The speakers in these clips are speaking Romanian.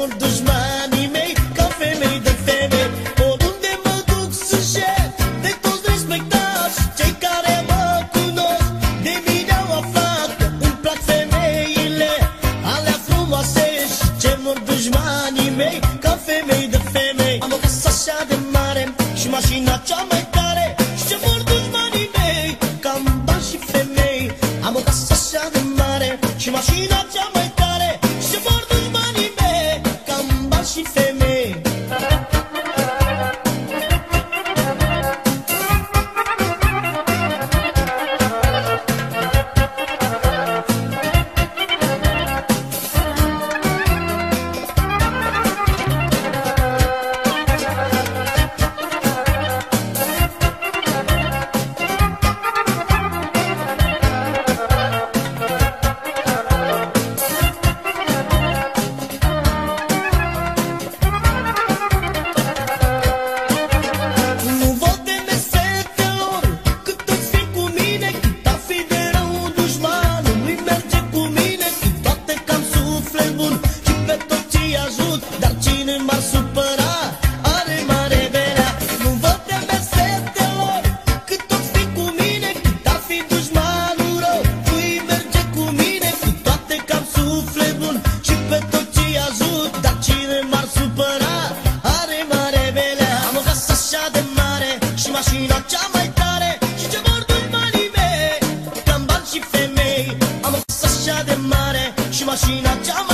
mult dușmanii mei Ca femei de femei. Oriunde mă duc sunt șef De toți respectați Cei care mă cunosc De mine au aflat Îmi plac femeile Alea frumoase. Și ce mult dușmanii mei Ca femei de femei. Am o casă așa de mare Și mașina cea mai tare. Și ce mult dușmanii mei Cam bani și femei. Am o casă așa de mare Și mașina cea mai machina chama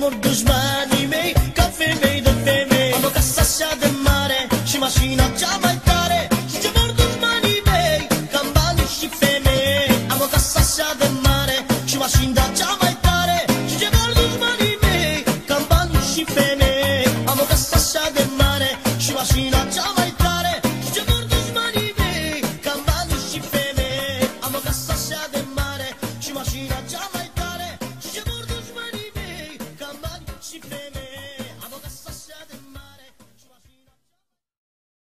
mor dușmanii mei Ca femei de femei. Am o casă așa de mare Și mașina cea mai tare. Și ce mor dușmanii mei Ca bani și femei. Am o casă așa de mare Și mașina cea mai tare. Și ce mor dușmanii mei Ca bani și femei. Am o casă așa de mare Și mașina cea mai tare. Și ce mor dușmanii mei Ca Am o casă așa de mare Și mașina cea mai